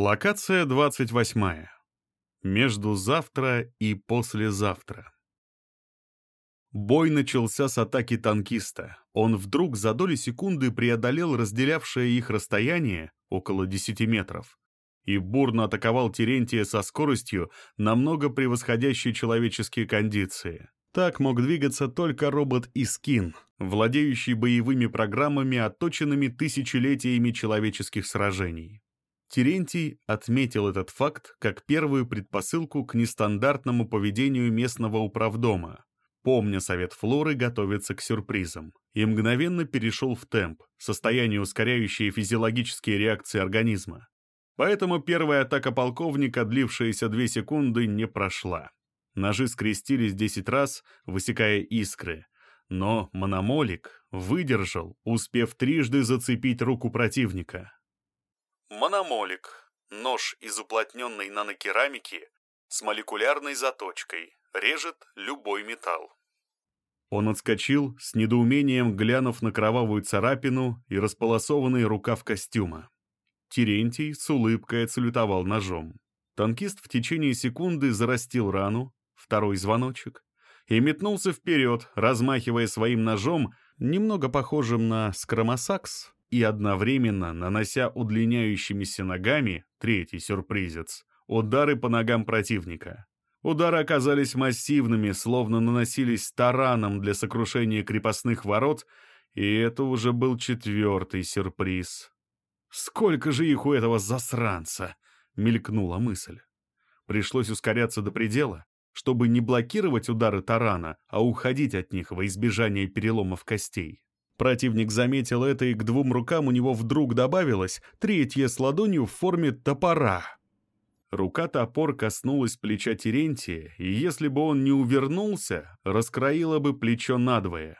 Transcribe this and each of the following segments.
Локация 28. Между завтра и послезавтра. Бой начался с атаки танкиста. Он вдруг за доли секунды преодолел разделявшее их расстояние, около 10 метров, и бурно атаковал Терентия со скоростью, намного превосходящей человеческие кондиции. Так мог двигаться только робот Искин, владеющий боевыми программами, отточенными тысячелетиями человеческих сражений. Терентий отметил этот факт как первую предпосылку к нестандартному поведению местного управдома, помня совет Флоры готовиться к сюрпризам, и мгновенно перешел в темп, состояние, ускоряющее физиологические реакции организма. Поэтому первая атака полковника, длившаяся две секунды, не прошла. Ножи скрестились десять раз, высекая искры, но мономолик выдержал, успев трижды зацепить руку противника. Мономолик – нож из уплотненной нанокерамики с молекулярной заточкой, режет любой металл. Он отскочил, с недоумением глянув на кровавую царапину и располосованный рукав костюма. Терентий с улыбкой отсалютовал ножом. Танкист в течение секунды зарастил рану, второй звоночек, и метнулся вперед, размахивая своим ножом, немного похожим на скромосакс, и одновременно нанося удлиняющимися ногами, третий сюрпризец, удары по ногам противника. Удары оказались массивными, словно наносились тараном для сокрушения крепостных ворот, и это уже был четвертый сюрприз. «Сколько же их у этого засранца!» — мелькнула мысль. Пришлось ускоряться до предела, чтобы не блокировать удары тарана, а уходить от них во избежание переломов костей. Противник заметил это, и к двум рукам у него вдруг добавилось третье с ладонью в форме топора. Рука-топор коснулась плеча Терентия, и если бы он не увернулся, раскроила бы плечо надвое.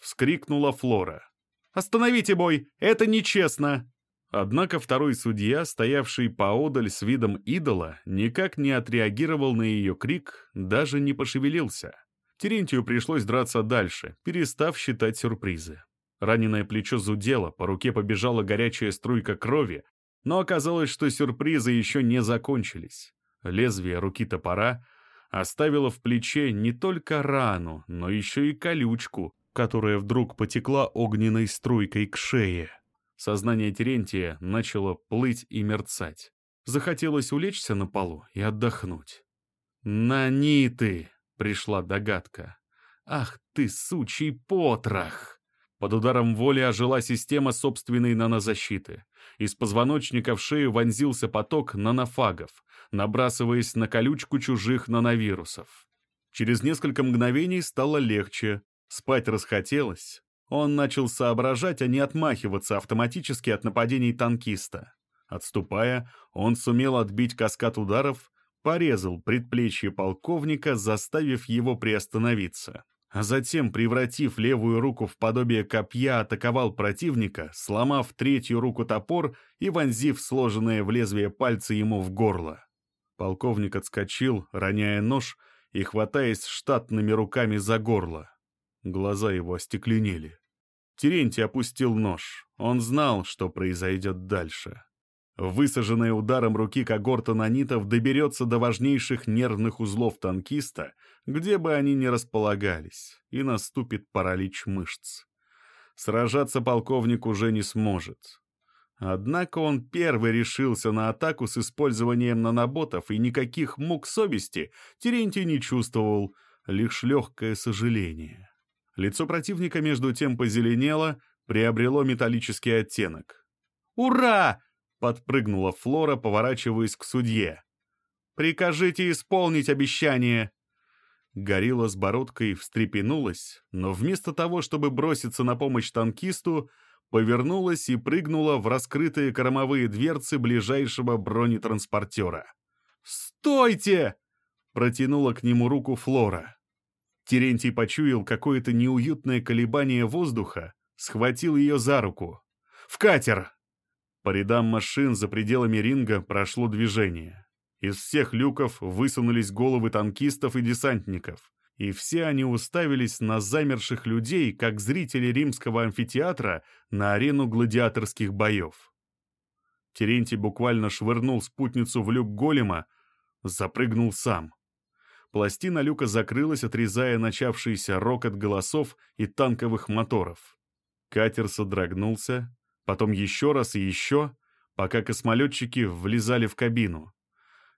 Вскрикнула Флора. «Остановите бой! Это нечестно!» Однако второй судья, стоявший поодаль с видом идола, никак не отреагировал на ее крик, даже не пошевелился. Терентию пришлось драться дальше, перестав считать сюрпризы. Раненое плечо зудело, по руке побежала горячая струйка крови, но оказалось, что сюрпризы еще не закончились. Лезвие руки топора оставило в плече не только рану, но еще и колючку, которая вдруг потекла огненной струйкой к шее. Сознание Терентия начало плыть и мерцать. Захотелось улечься на полу и отдохнуть. «Наниты!» — пришла догадка. «Ах ты, сучий потрох!» Под ударом воли ожила система собственной нанозащиты. Из позвоночника в шею вонзился поток нанофагов, набрасываясь на колючку чужих нановирусов. Через несколько мгновений стало легче, спать расхотелось, он начал соображать, а не отмахиваться автоматически от нападений танкиста. Отступая, он сумел отбить каскад ударов, порезал предплечье полковника, заставив его приостановиться. А затем, превратив левую руку в подобие копья, атаковал противника, сломав третью руку топор и вонзив сложенное в лезвие пальцы ему в горло. Полковник отскочил, роняя нож и хватаясь штатными руками за горло. Глаза его остекленели. Терентий опустил нож. Он знал, что произойдет дальше. Высаженная ударом руки когорта нанитов доберется до важнейших нервных узлов танкиста, где бы они ни располагались, и наступит паралич мышц. Сражаться полковник уже не сможет. Однако он первый решился на атаку с использованием наноботов, и никаких мук совести Терентий не чувствовал, лишь легкое сожаление. Лицо противника между тем позеленело, приобрело металлический оттенок. «Ура!» — подпрыгнула Флора, поворачиваясь к судье. «Прикажите исполнить обещание!» Горилла с бородкой встрепенулась, но вместо того, чтобы броситься на помощь танкисту, повернулась и прыгнула в раскрытые кормовые дверцы ближайшего бронетранспортера. «Стойте!» — протянула к нему руку Флора. Терентий почуял какое-то неуютное колебание воздуха, схватил ее за руку. «В катер!» По рядам машин за пределами ринга прошло движение. Из всех люков высунулись головы танкистов и десантников, и все они уставились на замерших людей, как зрители римского амфитеатра на арену гладиаторских боев. Терентий буквально швырнул спутницу в люк голема, запрыгнул сам. Пластина люка закрылась, отрезая начавшийся рокот голосов и танковых моторов. Катер содрогнулся, потом еще раз и еще, пока космолетчики влезали в кабину.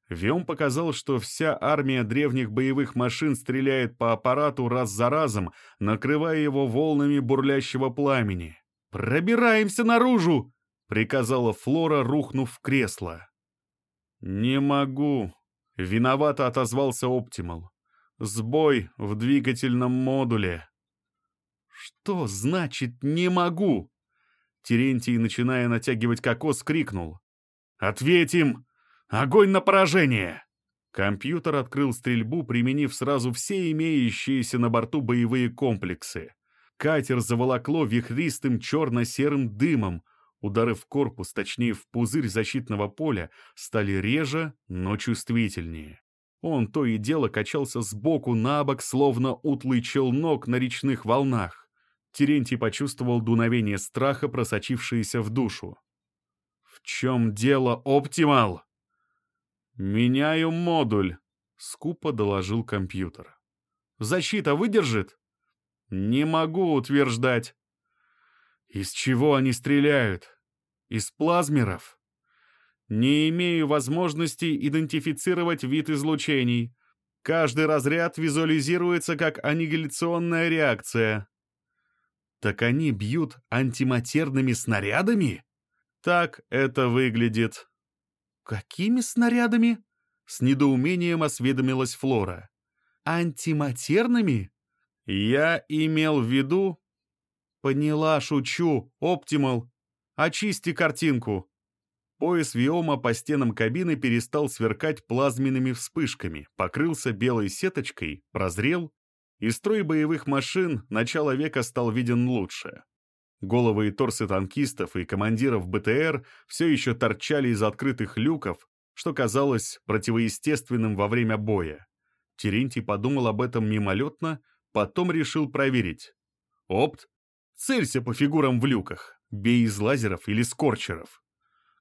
Виом показал, что вся армия древних боевых машин стреляет по аппарату раз за разом, накрывая его волнами бурлящего пламени. «Пробираемся наружу!» — приказала Флора, рухнув в кресло. «Не могу», Виновато отозвался Оптимал. Сбой в двигательном модуле. Что значит «не могу»? Терентий, начиная натягивать кокос, крикнул. «Ответим! Огонь на поражение!» Компьютер открыл стрельбу, применив сразу все имеющиеся на борту боевые комплексы. Катер заволокло вихристым черно-серым дымом, Удары в корпус, точнее в пузырь защитного поля, стали реже, но чувствительнее. Он то и дело качался сбоку на бок, словно утлый челнок на речных волнах. Терентий почувствовал дуновение страха, просочившееся в душу. «В чем дело, Оптимал?» «Меняю модуль», — скупо доложил компьютер. «Защита выдержит?» «Не могу утверждать». Из чего они стреляют? Из плазмеров? Не имею возможности идентифицировать вид излучений. Каждый разряд визуализируется как аннигиляционная реакция. Так они бьют антиматерными снарядами? Так это выглядит. Какими снарядами? С недоумением осведомилась Флора. Антиматерными? Я имел в виду «Поняла, шучу. Оптимал. Очисти картинку». Пояс Виома по стенам кабины перестал сверкать плазменными вспышками, покрылся белой сеточкой, прозрел, и строй боевых машин начала века стал виден лучше. Головы и торсы танкистов и командиров БТР все еще торчали из открытых люков, что казалось противоестественным во время боя. Терентий подумал об этом мимолетно, потом решил проверить. Опт Целься по фигурам в люках, бей из лазеров или скорчеров.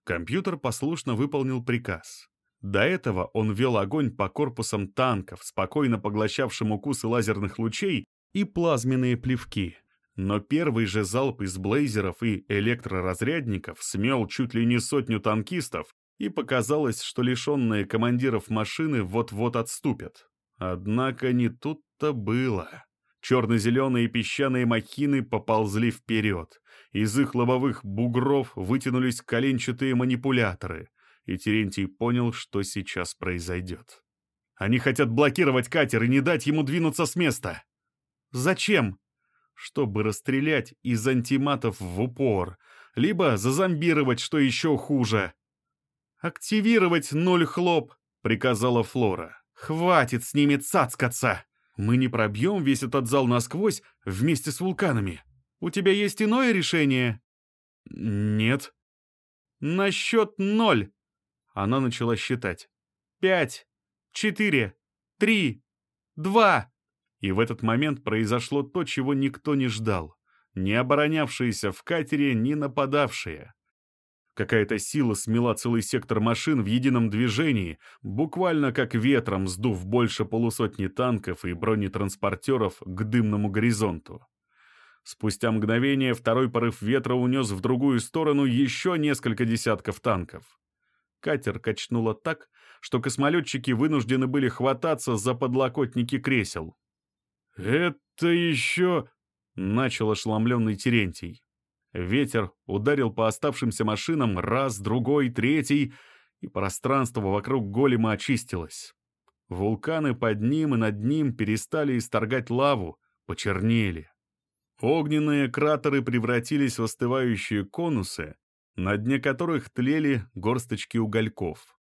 Компьютер послушно выполнил приказ. До этого он вел огонь по корпусам танков, спокойно поглощавшим укусы лазерных лучей и плазменные плевки. Но первый же залп из блейзеров и электроразрядников смел чуть ли не сотню танкистов, и показалось, что лишенные командиров машины вот-вот отступят. Однако не тут-то было. Черно-зеленые песчаные махины поползли вперед. Из их лобовых бугров вытянулись коленчатые манипуляторы, и Терентий понял, что сейчас произойдет. Они хотят блокировать катер и не дать ему двинуться с места. Зачем? Чтобы расстрелять из антиматов в упор, либо зазомбировать, что еще хуже. «Активировать ноль хлоп», — приказала Флора. «Хватит с ними цацкаться!» Мы не пробьем весь этот зал насквозь вместе с вулканами. У тебя есть иное решение?» «Нет». «На счет ноль!» Она начала считать. «Пять, четыре, три, два!» И в этот момент произошло то, чего никто не ждал. Не оборонявшиеся в катере, не нападавшие. Какая-то сила смела целый сектор машин в едином движении, буквально как ветром сдув больше полусотни танков и бронетранспортеров к дымному горизонту. Спустя мгновение второй порыв ветра унес в другую сторону еще несколько десятков танков. Катер качнуло так, что космолетчики вынуждены были хвататься за подлокотники кресел. «Это еще...» — начал ошеломленный Терентий. Ветер ударил по оставшимся машинам раз, другой, третий, и пространство вокруг голема очистилось. Вулканы под ним и над ним перестали исторгать лаву, почернели. Огненные кратеры превратились в остывающие конусы, на дне которых тлели горсточки угольков.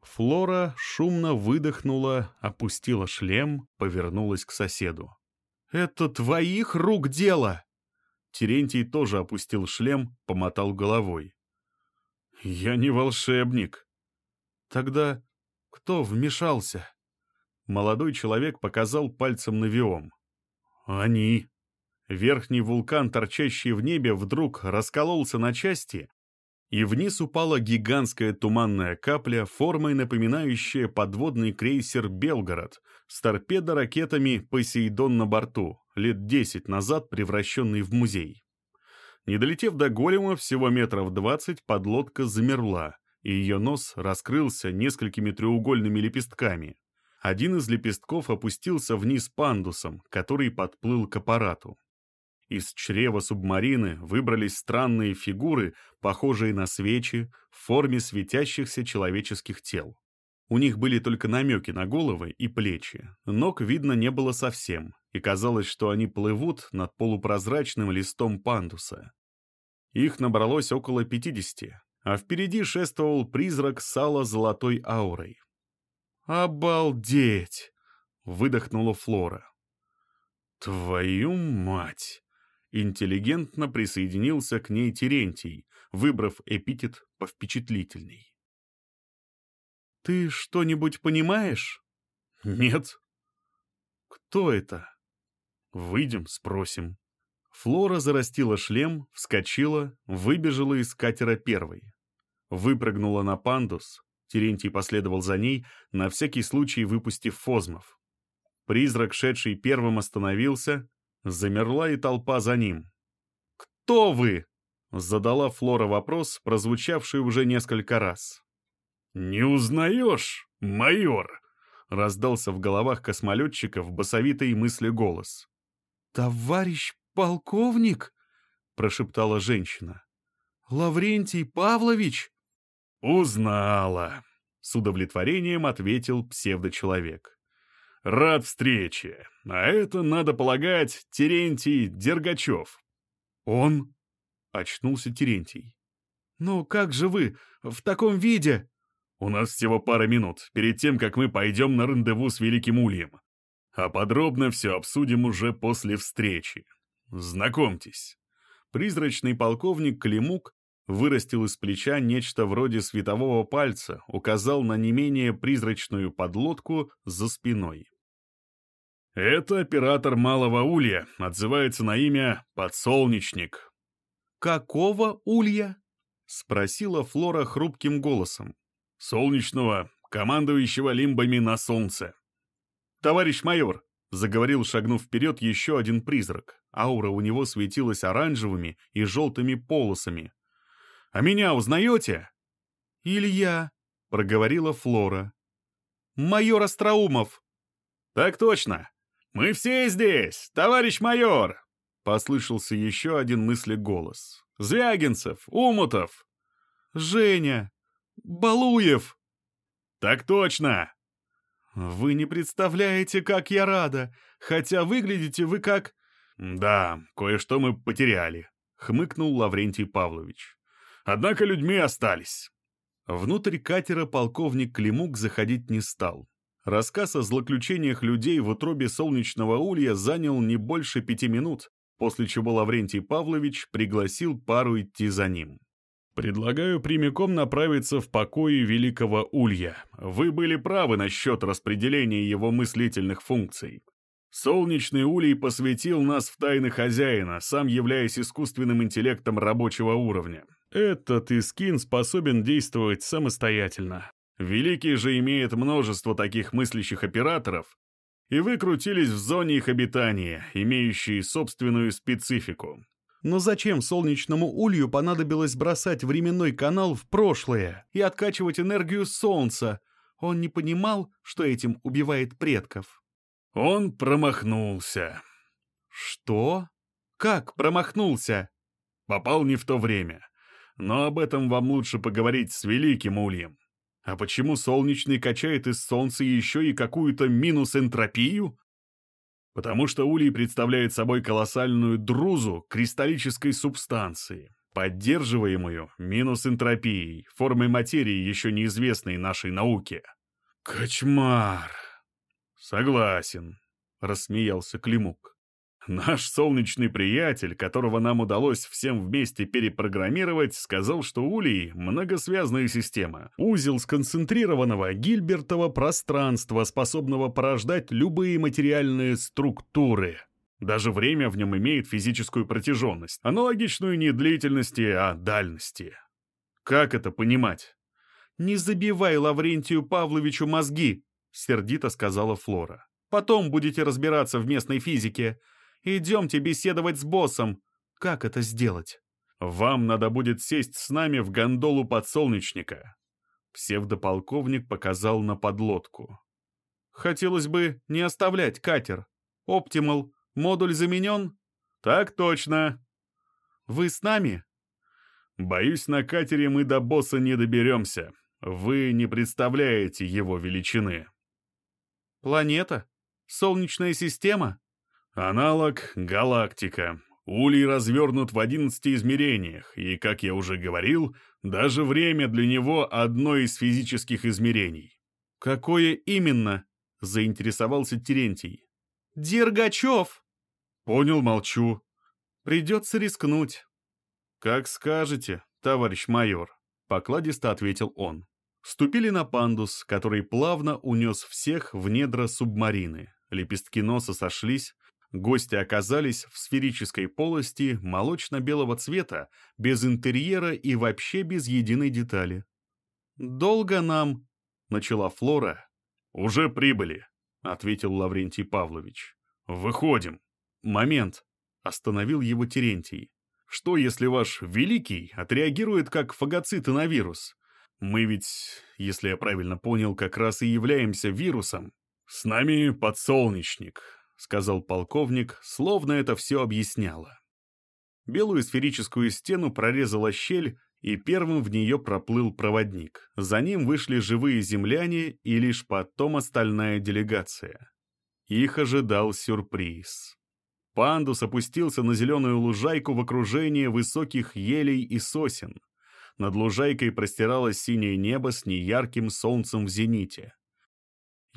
Флора шумно выдохнула, опустила шлем, повернулась к соседу. «Это твоих рук дело!» Терентий тоже опустил шлем, помотал головой. «Я не волшебник». «Тогда кто вмешался?» Молодой человек показал пальцем на Виом. «Они». Верхний вулкан, торчащий в небе, вдруг раскололся на части, и вниз упала гигантская туманная капля, формой напоминающая подводный крейсер «Белгород» с торпедо-ракетами «Посейдон» на борту, лет десять назад превращенный в музей. Не долетев до голема всего метров двадцать, подлодка замерла, и ее нос раскрылся несколькими треугольными лепестками. Один из лепестков опустился вниз пандусом, который подплыл к аппарату. Из чрева субмарины выбрались странные фигуры, похожие на свечи, в форме светящихся человеческих тел. У них были только намеки на головы и плечи. Ног видно не было совсем, и казалось, что они плывут над полупрозрачным листом пандуса. Их набралось около пятидесяти, а впереди шествовал призрак сала золотой аурой. «Обалдеть!» — выдохнула Флора. «Твою мать!» Интеллигентно присоединился к ней Терентий, выбрав эпитет повпечатлительней. «Ты что-нибудь понимаешь?» «Нет». «Кто это?» «Выйдем, спросим». Флора зарастила шлем, вскочила, выбежала из катера первой. Выпрыгнула на пандус, Терентий последовал за ней, на всякий случай выпустив фозмов. Призрак, шедший первым, остановился, замерла и толпа за ним. «Кто вы?» — задала Флора вопрос, прозвучавший уже несколько раз. «Не узнаешь, майор?» — раздался в головах космолетчиков басовитый мысли голос. «Товарищ полковник?» — прошептала женщина. «Лаврентий Павлович?» «Узнала!» — с удовлетворением ответил псевдочеловек. «Рад встрече. А это, надо полагать, Терентий Дергачев». «Он?» — очнулся Терентий. «Ну как же вы в таком виде?» «У нас всего пара минут, перед тем, как мы пойдем на рандеву с Великим Ульем. А подробно все обсудим уже после встречи. Знакомьтесь». Призрачный полковник Климук вырастил из плеча нечто вроде светового пальца, указал на не менее призрачную подлодку за спиной. «Это оператор Малого Улья, отзывается на имя Подсолнечник». «Какого Улья?» — спросила Флора хрупким голосом. «Солнечного, командующего лимбами на солнце». «Товарищ майор», — заговорил, шагнув вперед, еще один призрак. Аура у него светилась оранжевыми и желтыми полосами, а меня узнаете?» «Илья», — проговорила Флора. «Майор Остроумов». «Так точно. Мы все здесь, товарищ майор!» Послышался еще один мысли голос. «Звягинцев, Умутов!» «Женя! Балуев!» «Так точно!» «Вы не представляете, как я рада, хотя выглядите вы как...» «Да, кое-что мы потеряли», — хмыкнул Лаврентий Павлович. Однако людьми остались. Внутрь катера полковник Климук заходить не стал. Рассказ о злоключениях людей в утробе солнечного улья занял не больше пяти минут, после чего Лаврентий Павлович пригласил пару идти за ним. «Предлагаю прямиком направиться в покои Великого Улья. Вы были правы насчет распределения его мыслительных функций. Солнечный Улей посвятил нас в тайны хозяина, сам являясь искусственным интеллектом рабочего уровня. Этот Искин способен действовать самостоятельно. Великий же имеет множество таких мыслящих операторов, и вы крутились в зоне их обитания, имеющей собственную специфику. Но зачем солнечному улью понадобилось бросать временной канал в прошлое и откачивать энергию солнца? Он не понимал, что этим убивает предков. Он промахнулся. Что? Как промахнулся? Попал не в то время. Но об этом вам лучше поговорить с Великим Ульем. А почему солнечный качает из Солнца еще и какую-то минус-энтропию? Потому что Улей представляет собой колоссальную друзу кристаллической субстанции, поддерживаемую минус-энтропией, формой материи, еще неизвестной нашей науке. Кочмар! Согласен, рассмеялся Климук. Наш солнечный приятель, которого нам удалось всем вместе перепрограммировать, сказал, что Улей — многосвязная система, узел сконцентрированного Гильбертова пространства, способного порождать любые материальные структуры. Даже время в нем имеет физическую протяженность, аналогичную не длительности, а дальности. Как это понимать? «Не забивай Лаврентию Павловичу мозги», — сердито сказала Флора. «Потом будете разбираться в местной физике. Идемте беседовать с боссом. Как это сделать?» «Вам надо будет сесть с нами в гондолу подсолнечника». Псевдополковник показал на подлодку. «Хотелось бы не оставлять катер. Оптимал, модуль заменен?» «Так точно». «Вы с нами?» «Боюсь, на катере мы до босса не доберемся. Вы не представляете его величины. Планета? Солнечная система? Аналог — галактика. Улей развернут в 11 измерениях, и, как я уже говорил, даже время для него одно из физических измерений. «Какое именно?» — заинтересовался Терентий. «Дергачев!» «Понял, молчу. Придется рискнуть». «Как скажете, товарищ майор», — покладисто ответил он. Ступили на пандус, который плавно унес всех в недра субмарины. Лепестки носа сошлись, гости оказались в сферической полости молочно-белого цвета, без интерьера и вообще без единой детали. «Долго нам?» — начала Флора. «Уже прибыли», — ответил Лаврентий Павлович. «Выходим». «Момент», — остановил его Терентий. «Что, если ваш Великий отреагирует как фагоциты на вирус? Мы ведь, если я правильно понял, как раз и являемся вирусом. С нами подсолнечник, сказал полковник, словно это все объясняло. Белую сферическую стену прорезала щель, и первым в нее проплыл проводник. За ним вышли живые земляне и лишь потом остальная делегация. Их ожидал сюрприз. Пандус опустился на зеленую лужайку в окружении высоких елей и сосен. Над лужайкой простиралось синее небо с неярким солнцем в зените.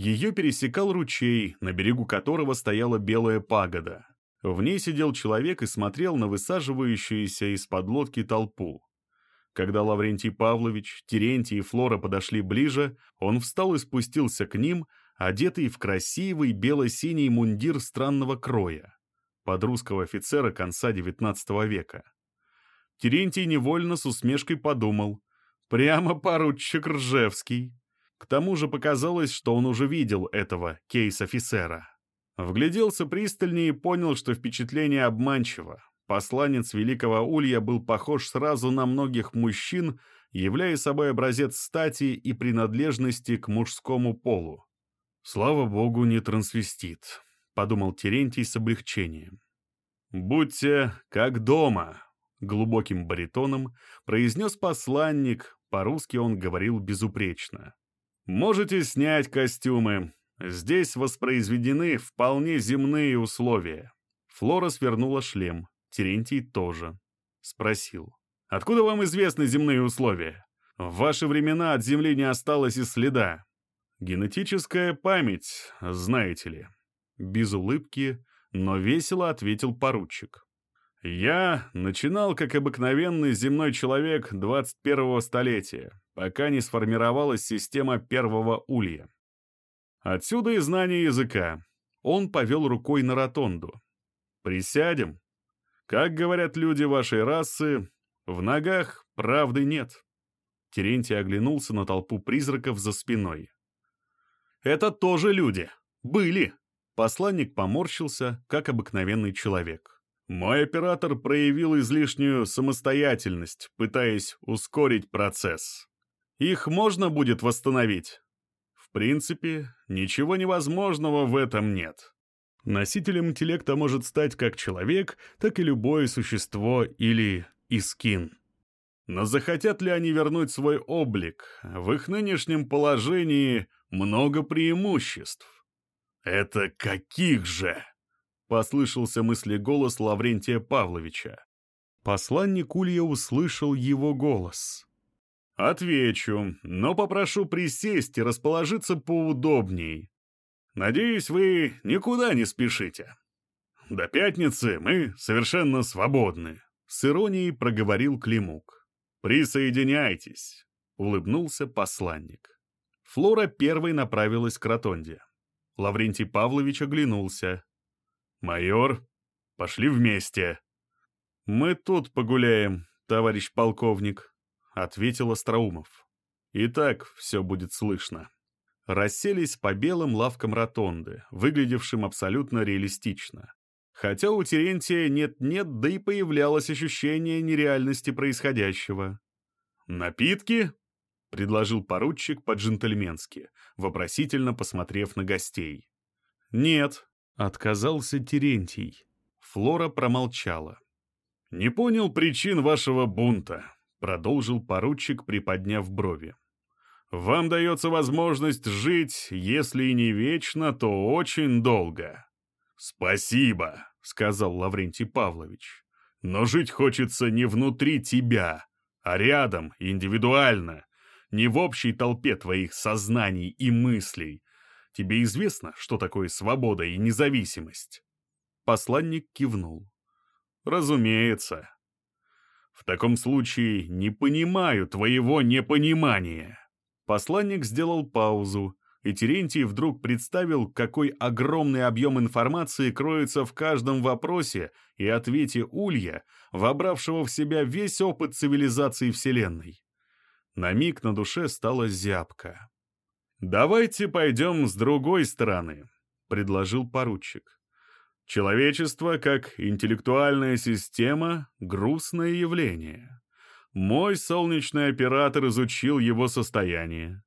Ее пересекал ручей, на берегу которого стояла белая пагода. В ней сидел человек и смотрел на высаживающуюся из-под лодки толпу. Когда Лаврентий Павлович, Терентий и Флора подошли ближе, он встал и спустился к ним, одетый в красивый бело-синий мундир странного кроя, под русского офицера конца XIX века. Терентий невольно с усмешкой подумал. Прямо поручик Ржевский. К тому же показалось, что он уже видел этого кейс-офицера. Вгляделся пристальнее и понял, что впечатление обманчиво. Посланец Великого Улья был похож сразу на многих мужчин, являя собой образец стати и принадлежности к мужскому полу. «Слава богу, не трансвестит», — подумал Терентий с облегчением. «Будьте как дома», глубоким баритоном произнес посланник, по-русски он говорил безупречно. «Можете снять костюмы. Здесь воспроизведены вполне земные условия». Флора свернула шлем, Терентий тоже. Спросил. «Откуда вам известны земные условия? В ваши времена от Земли не осталось и следа. Генетическая память, знаете ли». Без улыбки, но весело ответил поручик. Я начинал как обыкновенный земной человек 21-го столетия, пока не сформировалась система первого улья. Отсюда и знание языка. Он повел рукой на ротонду. «Присядем. Как говорят люди вашей расы, в ногах правды нет». Терентий оглянулся на толпу призраков за спиной. «Это тоже люди. Были». Посланник поморщился, как обыкновенный человек. Мой оператор проявил излишнюю самостоятельность, пытаясь ускорить процесс. Их можно будет восстановить? В принципе, ничего невозможного в этом нет. Носителем интеллекта может стать как человек, так и любое существо или искин. Но захотят ли они вернуть свой облик? В их нынешнем положении много преимуществ. Это каких же? Послышался мыслеголос Лаврентия Павловича. Посланник Улья услышал его голос. «Отвечу, но попрошу присесть и расположиться поудобней. Надеюсь, вы никуда не спешите. До пятницы мы совершенно свободны», — с иронией проговорил Климук. «Присоединяйтесь», — улыбнулся посланник. Флора первой направилась к ротонде. Лаврентий Павлович оглянулся. «Майор, пошли вместе». «Мы тут погуляем, товарищ полковник». — ответил Остроумов. «И так все будет слышно». Расселись по белым лавкам ротонды, выглядевшим абсолютно реалистично. Хотя у Терентия нет-нет, да и появлялось ощущение нереальности происходящего. «Напитки?» — предложил поручик по-джентльменски, вопросительно посмотрев на гостей. «Нет», — отказался Терентий. Флора промолчала. «Не понял причин вашего бунта», — продолжил поручик, приподняв брови. «Вам дается возможность жить, если и не вечно, то очень долго». «Спасибо», — сказал Лаврентий Павлович. «Но жить хочется не внутри тебя, а рядом, индивидуально, не в общей толпе твоих сознаний и мыслей. Тебе известно, что такое свобода и независимость?» Посланник кивнул. «Разумеется. В таком случае не понимаю твоего непонимания». Посланник сделал паузу, и Терентий вдруг представил, какой огромный объем информации кроется в каждом вопросе и ответе Улья, вобравшего в себя весь опыт цивилизации Вселенной. На миг на душе стало зябко. «Давайте пойдем с другой стороны», — предложил поручик. «Человечество, как интеллектуальная система, — грустное явление. Мой солнечный оператор изучил его состояние.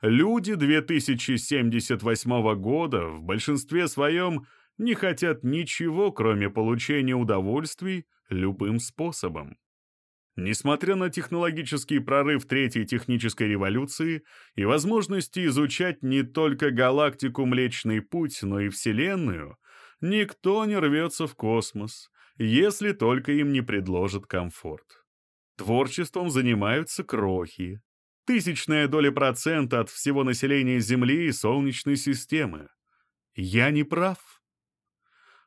Люди 2078 года в большинстве своем не хотят ничего, кроме получения удовольствий любым способом. Несмотря на технологический прорыв Третьей технической революции и возможности изучать не только галактику Млечный Путь, но и Вселенную, никто не рвется в космос, если только им не предложат комфорт. Творчеством занимаются крохи, Тысячная доля процента от всего населения Земли и Солнечной системы. Я не прав.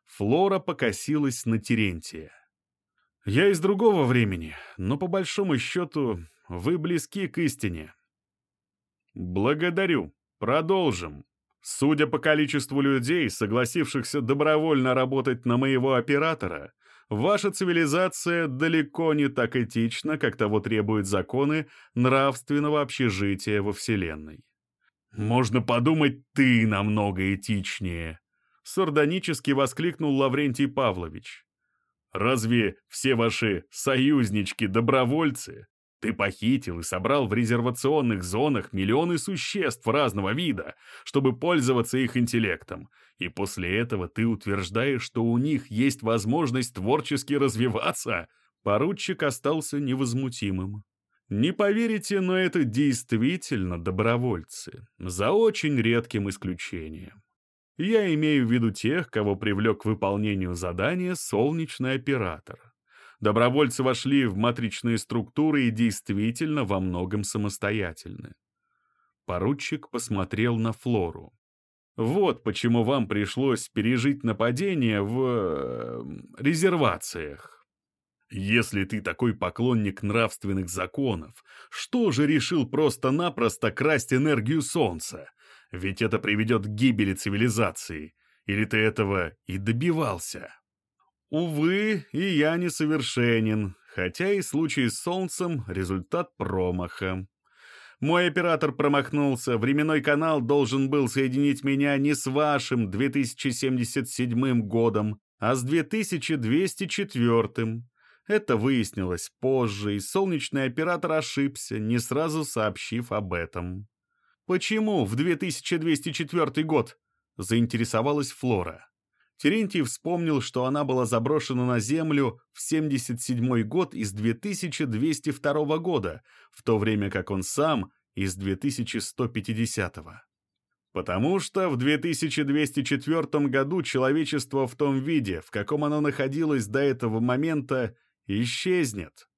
Флора покосилась на Терентия. Я из другого времени, но по большому счету вы близки к истине. Благодарю. Продолжим. Судя по количеству людей, согласившихся добровольно работать на моего оператора, Ваша цивилизация далеко не так этична, как того требуют законы нравственного общежития во Вселенной. «Можно подумать, ты намного этичнее!» — сардонически воскликнул Лаврентий Павлович. «Разве все ваши союзнички-добровольцы ты похитил и собрал в резервационных зонах миллионы существ разного вида, чтобы пользоваться их интеллектом, и после этого ты утверждаешь, что у них есть возможность творчески развиваться?» Поручик остался невозмутимым. Не поверите, но это действительно добровольцы, за очень редким исключением. Я имею в виду тех, кого привлек к выполнению задания солнечный оператор. Добровольцы вошли в матричные структуры и действительно во многом самостоятельны. Поручик посмотрел на Флору. Вот почему вам пришлось пережить нападение в... Э, резервациях. Если ты такой поклонник нравственных законов, что же решил просто-напросто красть энергию Солнца? Ведь это приведет к гибели цивилизации. Или ты этого и добивался? Увы, и я несовершенен, хотя и случай с Солнцем — результат промаха. Мой оператор промахнулся, временной канал должен был соединить меня не с вашим 2077 годом, а с 2204. Это выяснилось позже, и солнечный оператор ошибся, не сразу сообщив об этом. «Почему в 2204 год?» — заинтересовалась Флора. Терентий вспомнил, что она была заброшена на Землю в 77 год из 2202 года, в то время как он сам из 2150 -го. Потому что в 2204 году человечество в том виде, в каком оно находилось до этого момента, исчезнет.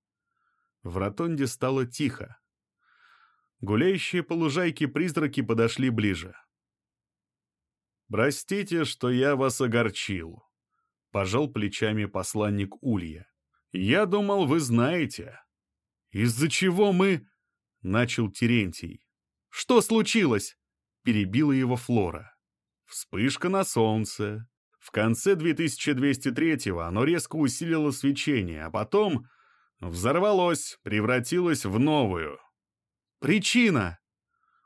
В ротонде стало тихо. Гуляющие по лужайке призраки подошли ближе. «Простите, что я вас огорчил», — пожал плечами посланник Улья. «Я думал, вы знаете». «Из-за чего мы...» — начал Терентий. «Что случилось?» — перебила его Флора. «Вспышка на солнце. В конце 2203-го оно резко усилило свечение, а потом Взорвалось, превратилось в новую. Причина?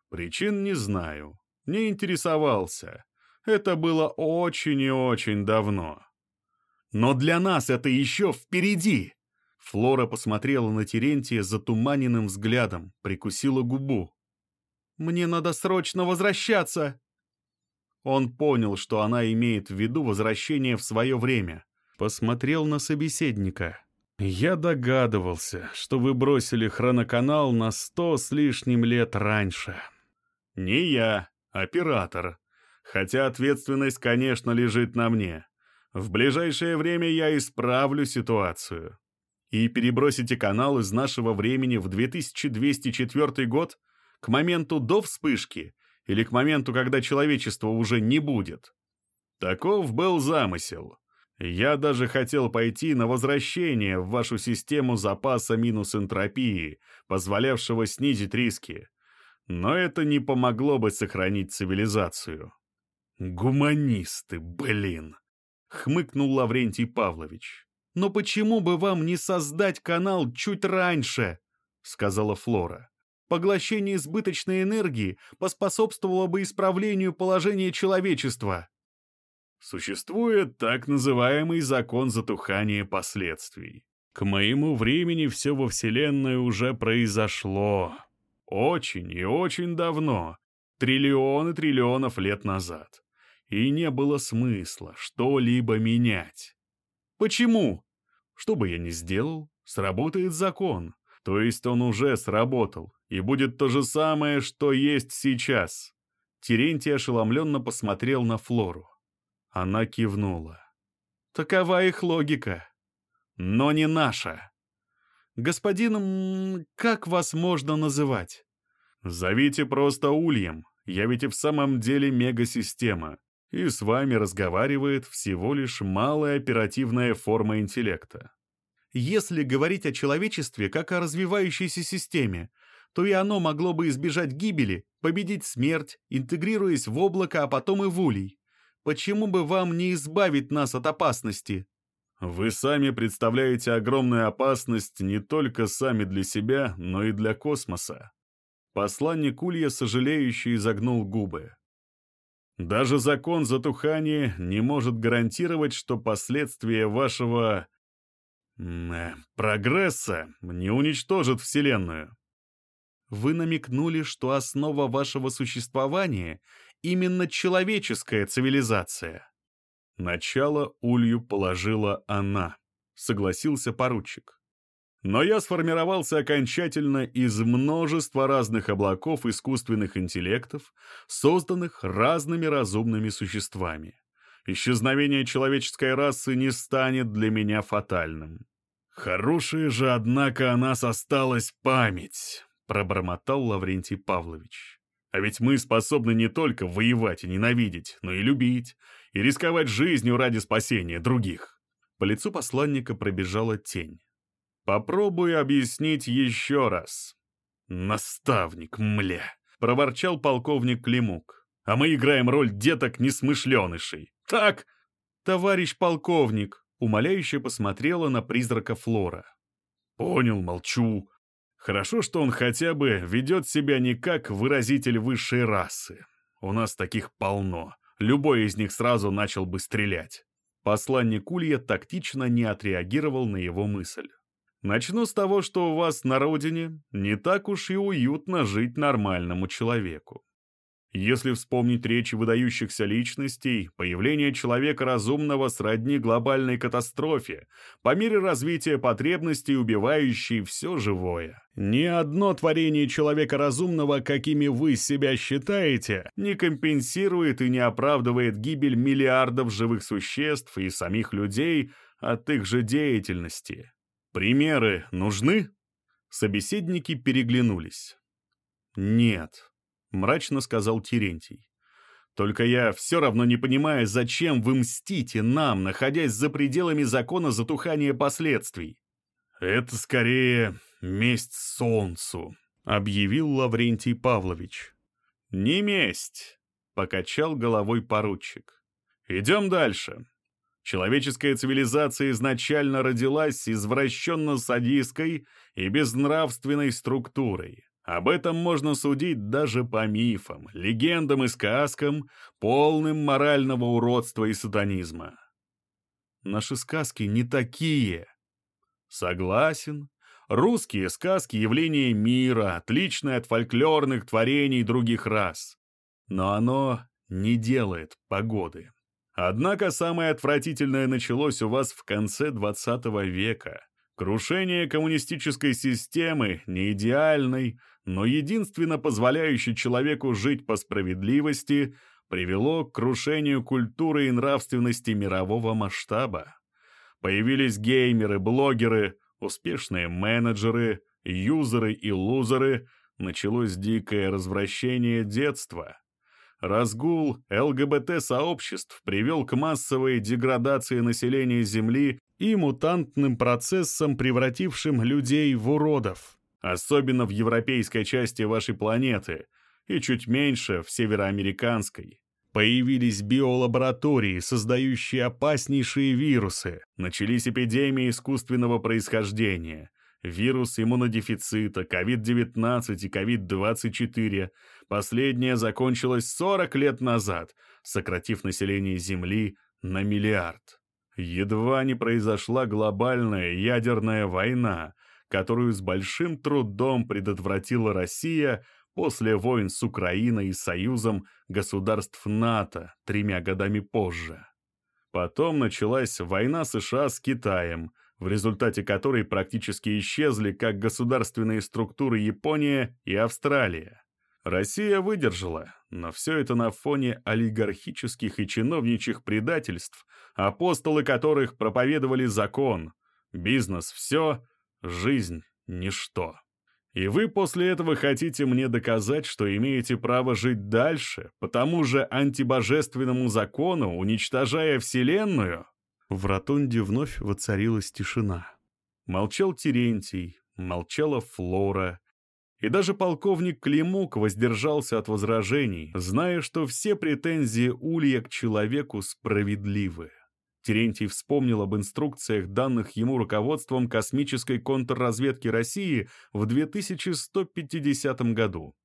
Причин не знаю. Не интересовался. Это было очень и очень давно. Но для нас это еще впереди. Флора посмотрела на Терентия затуманенным взглядом, прикусила губу. «Мне надо срочно возвращаться!» Он понял, что она имеет в виду возвращение в свое время. Посмотрел на собеседника. «Я догадывался, что вы бросили хроноканал на сто с лишним лет раньше». «Не я, оператор. Хотя ответственность, конечно, лежит на мне. В ближайшее время я исправлю ситуацию и перебросите канал из нашего времени в 2204 год к моменту до вспышки или к моменту, когда человечества уже не будет. Таков был замысел. Я даже хотел пойти на возвращение в вашу систему запаса минус энтропии, позволявшего снизить риски. Но это не помогло бы сохранить цивилизацию. «Гуманисты, блин!» — хмыкнул Лаврентий Павлович. «Но почему бы вам не создать канал чуть раньше?» — сказала Флора. «Поглощение избыточной энергии поспособствовало бы исправлению положения человечества». Существует так называемый закон затухания последствий. К моему времени все во Вселенной уже произошло. Очень и очень давно, триллионы триллионов лет назад. И не было смысла что-либо менять. Почему? Что бы я ни сделал, сработает закон. То есть он уже сработал, и будет то же самое, что есть сейчас. Терентий ошеломленно посмотрел на Флору. Она кивнула. Такова их логика. Но не наша. Господин, как вас можно называть? Зовите просто Ульем. Я ведь и в самом деле мегасистема и с вами разговаривает всего лишь малая оперативная форма интеллекта. Если говорить о человечестве как о развивающейся системе, то и оно могло бы избежать гибели, победить смерть, интегрируясь в облако, а потом и в улей. Почему бы вам не избавить нас от опасности? Вы сами представляете огромную опасность не только сами для себя, но и для космоса. Посланник Улья, сожалеющий, изогнул губы. Даже закон затухания не может гарантировать, что последствия вашего... Э, прогресса не уничтожат Вселенную. Вы намекнули, что основа вашего существования — именно человеческая цивилизация. Начало улью положила она, согласился поручик. Но я сформировался окончательно из множества разных облаков искусственных интеллектов, созданных разными разумными существами. Исчезновение человеческой расы не станет для меня фатальным. Хорошая же, однако, о нас осталась память, пробормотал Лаврентий Павлович. А ведь мы способны не только воевать и ненавидеть, но и любить, и рисковать жизнью ради спасения других. По лицу посланника пробежала тень. Попробую объяснить еще раз. Наставник, мля, проворчал полковник Климук. А мы играем роль деток несмышленышей. Так? Товарищ полковник, умоляюще посмотрела на призрака Флора. Понял, молчу. Хорошо, что он хотя бы ведет себя не как выразитель высшей расы. У нас таких полно. Любой из них сразу начал бы стрелять. Посланник Улья тактично не отреагировал на его мысль. Начну с того, что у вас на родине не так уж и уютно жить нормальному человеку. Если вспомнить речи выдающихся личностей, появление человека разумного сродни глобальной катастрофе, по мере развития потребностей, убивающей все живое. Ни одно творение человека разумного, какими вы себя считаете, не компенсирует и не оправдывает гибель миллиардов живых существ и самих людей от их же деятельности. Примеры нужны? Собеседники переглянулись. «Нет», — мрачно сказал Терентий. «Только я все равно не понимаю, зачем вы мстите нам, находясь за пределами закона затухания последствий». «Это скорее месть солнцу», — объявил Лаврентий Павлович. «Не месть», — покачал головой поручик. «Идем дальше. Человеческая цивилизация изначально родилась извращенно-садистской и безнравственной структурой. Об этом можно судить даже по мифам, легендам и сказкам, полным морального уродства и сатанизма. Наши сказки не такие. Согласен. Русские сказки — явление мира, отличное от фольклорных творений других рас. Но оно не делает погоды. Однако самое отвратительное началось у вас в конце 20 века. Крушение коммунистической системы, не идеальной, но единственно позволяющей человеку жить по справедливости, привело к крушению культуры и нравственности мирового масштаба. Появились геймеры, блогеры, успешные менеджеры, юзеры и лузеры, началось дикое развращение детства. Разгул ЛГБТ-сообществ привел к массовой деградации населения Земли и мутантным процессам, превратившим людей в уродов. Особенно в европейской части вашей планеты и чуть меньше в североамериканской. Появились биолаборатории, создающие опаснейшие вирусы. Начались эпидемии искусственного происхождения. Вирус иммунодефицита, COVID-19 и COVID-24. Последняя закончилась 40 лет назад, сократив население Земли на миллиард. Едва не произошла глобальная ядерная война, которую с большим трудом предотвратила Россия после войн с Украиной и Союзом государств НАТО тремя годами позже. Потом началась война США с Китаем, в результате которой практически исчезли как государственные структуры Япония и Австралия. Россия выдержала, но все это на фоне олигархических и чиновничьих предательств, апостолы которых проповедовали закон. Бизнес — все, жизнь — ничто. И вы после этого хотите мне доказать, что имеете право жить дальше, по тому же антибожественному закону, уничтожая Вселенную?» В ротонде вновь воцарилась тишина. Молчал Терентий, молчала Флора, и даже полковник Климук воздержался от возражений, зная, что все претензии Улья к человеку справедливы. Терентий вспомнил об инструкциях, данных ему руководством космической контрразведки России в 2150 году.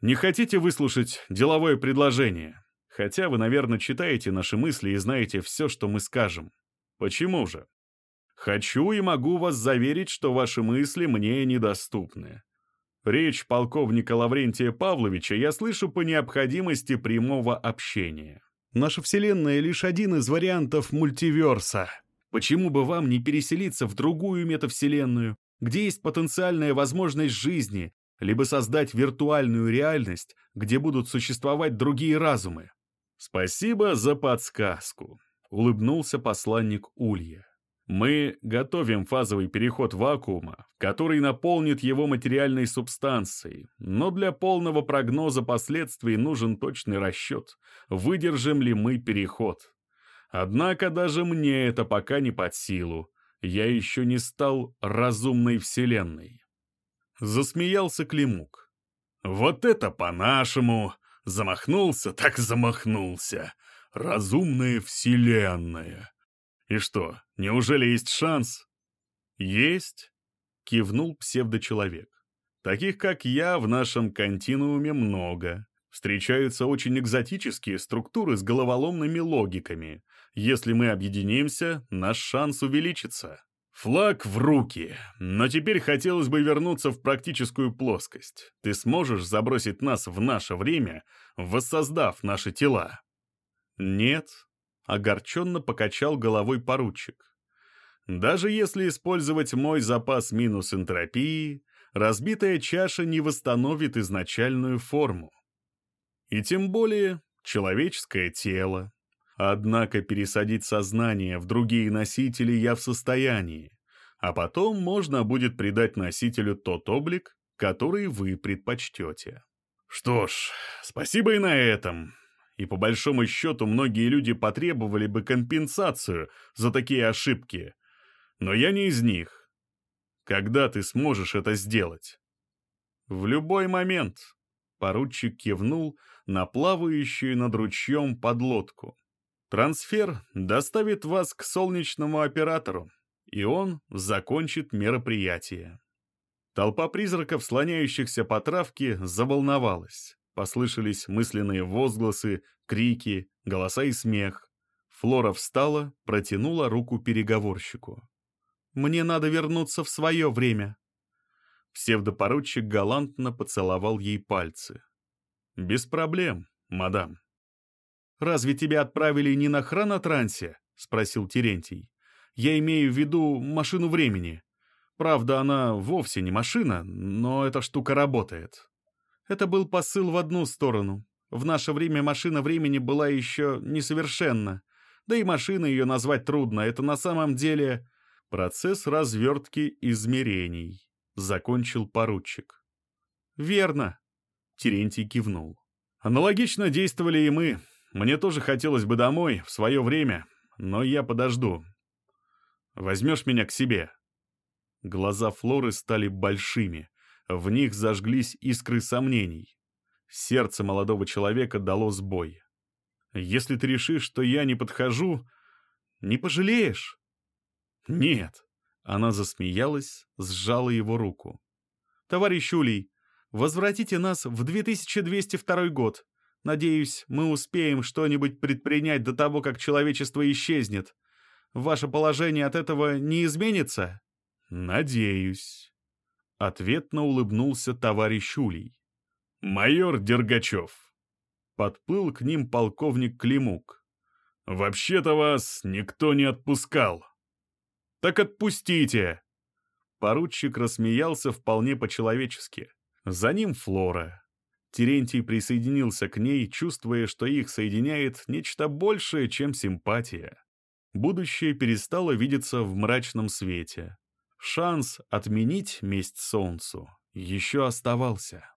«Не хотите выслушать деловое предложение? Хотя вы, наверное, читаете наши мысли и знаете все, что мы скажем. Почему же? Хочу и могу вас заверить, что ваши мысли мне недоступны. Речь полковника Лаврентия Павловича я слышу по необходимости прямого общения. Наша Вселенная — лишь один из вариантов мультиверса. Почему бы вам не переселиться в другую метавселенную, где есть потенциальная возможность жизни, либо создать виртуальную реальность, где будут существовать другие разумы? Спасибо за подсказку, — улыбнулся посланник Улья. Мы готовим фазовый переход вакуума, который наполнит его материальной субстанцией, но для полного прогноза последствий нужен точный расчет, выдержим ли мы переход. Однако даже мне это пока не под силу. Я еще не стал разумной вселенной. Засмеялся Климук. Вот это по-нашему! Замахнулся, так замахнулся. Разумная вселенная. И что, неужели есть шанс? Есть, кивнул псевдочеловек. Таких, как я, в нашем континууме много. Встречаются очень экзотические структуры с головоломными логиками. Если мы объединимся, наш шанс увеличится. Флаг в руки. Но теперь хотелось бы вернуться в практическую плоскость. Ты сможешь забросить нас в наше время, воссоздав наши тела? Нет, огорченно покачал головой поручик. Даже если использовать мой запас минус энтропии, разбитая чаша не восстановит изначальную форму. И тем более человеческое тело. Однако пересадить сознание в другие носители я в состоянии, а потом можно будет придать носителю тот облик, который вы предпочтете. Что ж, спасибо и на этом и по большому счету многие люди потребовали бы компенсацию за такие ошибки. Но я не из них. Когда ты сможешь это сделать? В любой момент. Поручик кивнул на плавающую над ручьем подлодку. Трансфер доставит вас к солнечному оператору, и он закончит мероприятие. Толпа призраков, слоняющихся по травке, заволновалась. Послышались мысленные возгласы, крики, голоса и смех. Флора встала, протянула руку переговорщику. «Мне надо вернуться в свое время». Псевдопоручик галантно поцеловал ей пальцы. «Без проблем, мадам». «Разве тебя отправили не на хронотрансе?» — спросил Терентий. «Я имею в виду машину времени. Правда, она вовсе не машина, но эта штука работает». Это был посыл в одну сторону. В наше время машина времени была еще несовершенна. Да и машина ее назвать трудно. Это на самом деле процесс развертки измерений, закончил поручик. Верно. Терентий кивнул. Аналогично действовали и мы. Мне тоже хотелось бы домой, в свое время, но я подожду. Возьмешь меня к себе?» Глаза Флоры стали большими, в них зажглись искры сомнений. Сердце молодого человека дало сбой. «Если ты решишь, что я не подхожу, не пожалеешь?» «Нет», — она засмеялась, сжала его руку. «Товарищ Улей, возвратите нас в 2202 год. Надеюсь, мы успеем что-нибудь предпринять до того, как человечество исчезнет. Ваше положение от этого не изменится?» «Надеюсь». Ответно улыбнулся товарищ Улей. «Майор Дергачев». Подплыл к ним полковник Климук. «Вообще-то вас никто не отпускал». «Так отпустите!» Поручик рассмеялся вполне по-человечески. За ним Флора. Терентий присоединился к ней, чувствуя, что их соединяет нечто большее, чем симпатия. Будущее перестало видеться в мрачном свете. Шанс отменить месть солнцу еще оставался.